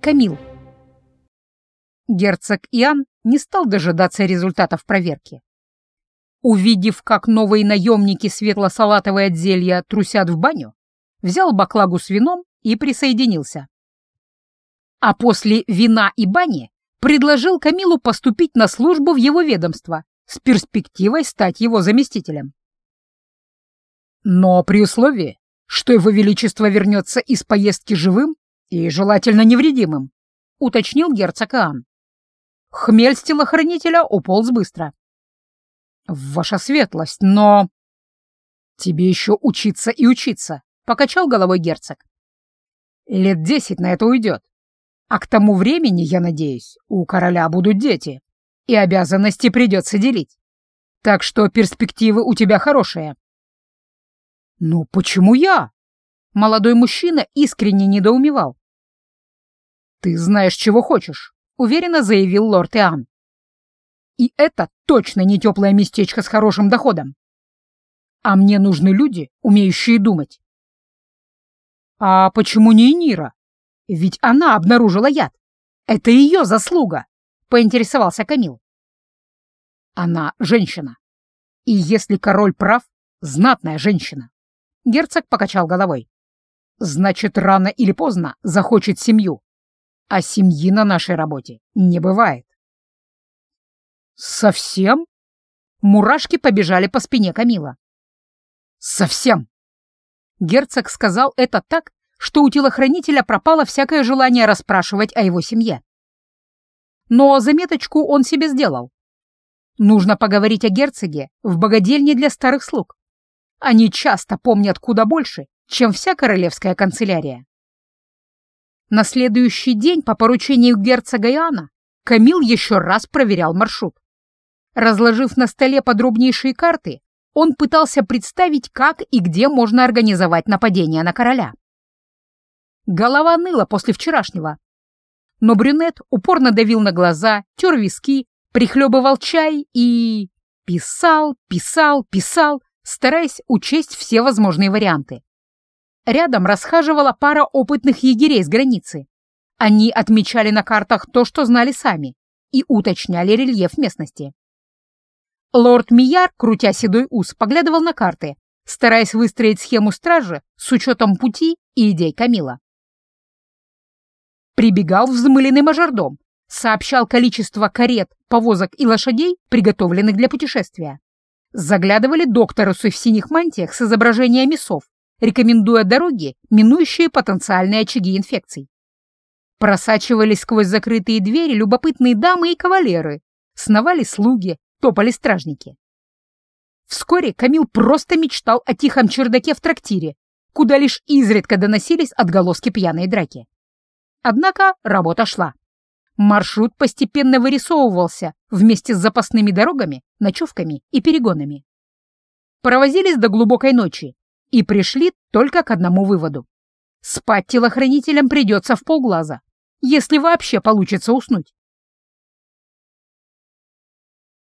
Камил. Герцог Иоанн не стал дожидаться результатов проверки. Увидев, как новые наемники светло-салатовое отзелья трусят в баню, взял баклагу с вином и присоединился. А после вина и бани предложил Камилу поступить на службу в его ведомство с перспективой стать его заместителем. Но при условии, что его величество вернется из поездки живым и желательно невредимым, уточнил герцог Иоанн. Хмель с телохранителя уполз быстро. «Ваша светлость, но...» «Тебе еще учиться и учиться», — покачал головой герцог. «Лет десять на это уйдет. А к тому времени, я надеюсь, у короля будут дети, и обязанности придется делить. Так что перспективы у тебя хорошие». «Ну почему я?» Молодой мужчина искренне недоумевал. «Ты знаешь, чего хочешь», — уверенно заявил лорд Иоанн. «И это точно не теплое местечко с хорошим доходом. А мне нужны люди, умеющие думать». «А почему не Нира? Ведь она обнаружила яд. Это ее заслуга», — поинтересовался Камил. «Она женщина. И если король прав, знатная женщина». Герцог покачал головой. «Значит, рано или поздно захочет семью а семьи на нашей работе не бывает. Совсем? Мурашки побежали по спине Камила. Совсем. Герцог сказал это так, что у телохранителя пропало всякое желание расспрашивать о его семье. Но заметочку он себе сделал. Нужно поговорить о герцоге в богадельне для старых слуг. Они часто помнят куда больше, чем вся королевская канцелярия. На следующий день по поручению герцога Иоанна Камил еще раз проверял маршрут. Разложив на столе подробнейшие карты, он пытался представить, как и где можно организовать нападение на короля. Голова ныла после вчерашнего. Но брюнет упорно давил на глаза, тер виски, прихлебывал чай и... писал, писал, писал, стараясь учесть все возможные варианты. Рядом расхаживала пара опытных егерей с границы. Они отмечали на картах то, что знали сами, и уточняли рельеф местности. Лорд Мияр, крутя седой ус, поглядывал на карты, стараясь выстроить схему стражи с учетом пути и идей Камила. Прибегал взмыленный мажордом, сообщал количество карет, повозок и лошадей, приготовленных для путешествия. Заглядывали докторусы в синих мантиях с изображениями сов, рекомендуя дороги, минующие потенциальные очаги инфекций. Просачивались сквозь закрытые двери любопытные дамы и кавалеры, сновали слуги, топали стражники. Вскоре Камил просто мечтал о тихом чердаке в трактире, куда лишь изредка доносились отголоски пьяной драки. Однако работа шла. Маршрут постепенно вырисовывался вместе с запасными дорогами, ночевками и перегонами. Провозились до глубокой ночи, и пришли только к одному выводу. Спать телохранителям придется в полглаза, если вообще получится уснуть.